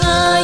the